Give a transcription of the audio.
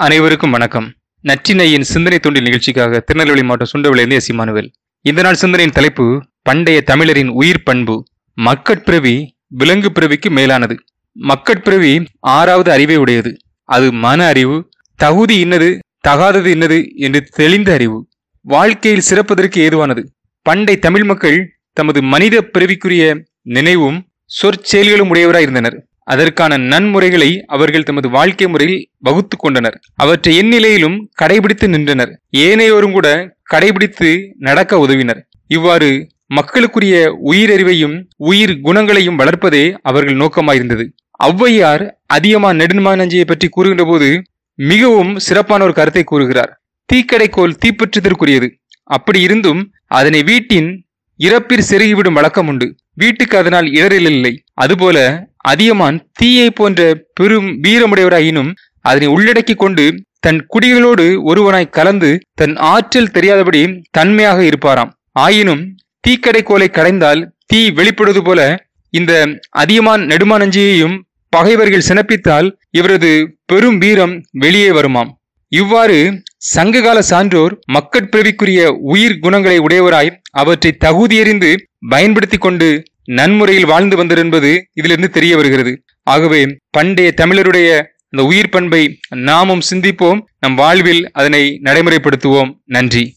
அனைவருக்கும் வணக்கம். நற்றினையின் சிந்தனை தொண்டில் நிகழ்ச்சிக்காக திருநெல்வேலி மாவட்டம் சுண்டவிலிருந்து எஸ். இமானுவேல். இந்த நாள் சிந்தனையின் தலைப்பு பண்டைய தமிழரின் உயிர் பண்பு மக்கட்பிறவி விலங்கு பிறவிக்கு மேலானது. மக்கட்பிறவி ஆறாவது அறிவை உடையது. அது மன அறிவு தகுதி இன்னது தகாதது இன்னது என்று தெளிந்த அறிவு. வாழ்க்கையில் சிறப்பதற்கு ஏதுவானது. பண்டை தமிழ் மக்கள் தமது மனித பிறவிக்குரிய நினைவும் சொற்செயல்களும் உடையவராய் இருந்தனர். அதற்கான நன்முறைகளை அவர்கள் தமது வாழ்க்கை முறையில் வகுத்து கொண்டனர். அவற்றை எந்நிலையிலும் கடைபிடித்து நின்றனர். ஏனையோரும் கூட கடைபிடித்து நடக்க உதவினர். இவ்வாறு மக்களுக்குரிய உயிரறிவையும் உயிர் குணங்களையும் வளர்ப்பதே அவர்கள் நோக்கமாயிருந்தது. ஔவையார் அதிகமா நெடுமானஞ்சியை பற்றி கூறுகின்ற போது மிகவும் சிறப்பான ஒரு கருத்தை கூறுகிறார். தீக்கடைக்கோல் தீப்பற்றுதற்குரியது. அப்படி இருந்தும் அதனை வீட்டின் இறப்பிற் செருகிவிடும் வழக்கம் உண்டு. வீட்டுக்கு அதனால் இடரில் இல்லை. அதுபோல அதியமான் தீயை போன்ற பெரும் வீரமுடையவராயினும் அதனை உள்ளடக்கி கொண்டு தன் குடிகளோடு ஒருவனாய் கலந்து தன் ஆற்றல் தெரியாதபடி தன்மையாக இருப்பாராம். ஆயினும் தீக்கடை கோலை கடைந்தால் தீ வெளிப்படுவது போல இந்த அதியமான் நெடுமானஞ்சியையும் பகைவர்கள் சினப்பித்தால் இவரது பெரும் வீரம் வெளியே வருமாம். இவ்வாறு சங்ககால சான்றோர் மக்கட்பிறவிக்குரிய உயிர் குணங்களை உடையவராய் அவற்றை தகுதியறிந்து பயன்படுத்தி கொண்டு நன்முறையில் வாழ்ந்து வந்தர் என்பது இதிலிருந்து தெரிய வருகிறது. ஆகவே பண்டைய தமிழருடைய அந்த உயிர் பண்பை நாமும் சிந்திப்போம் நம் வாழ்வில் அதனை நடைமுறைப்படுத்துவோம். நன்றி.